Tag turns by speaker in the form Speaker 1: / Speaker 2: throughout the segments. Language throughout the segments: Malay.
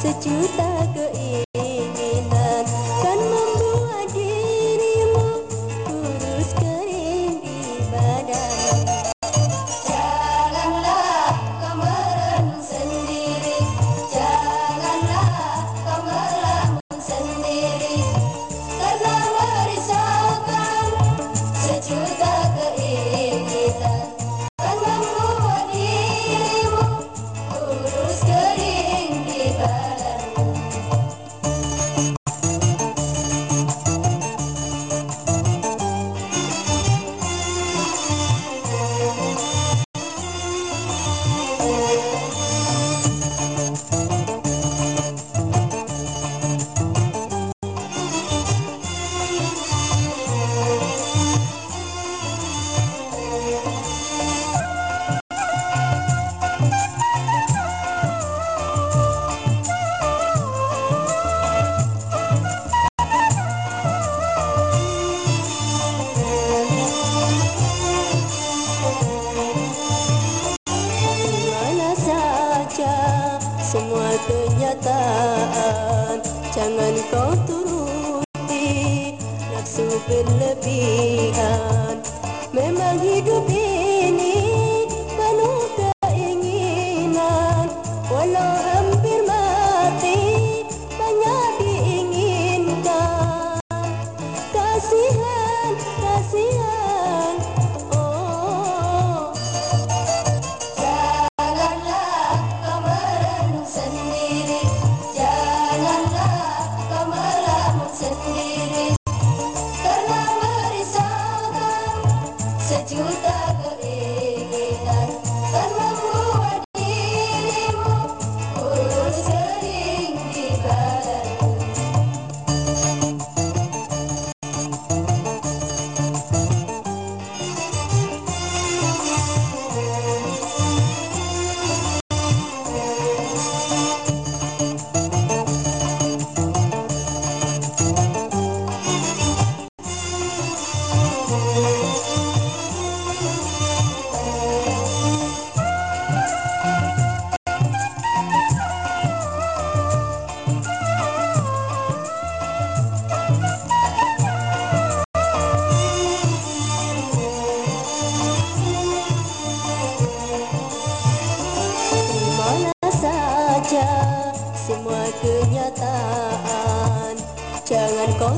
Speaker 1: Sejuta Jangan kau turuti Nafsu berlebihan. Memang hidup ini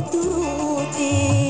Speaker 1: tu te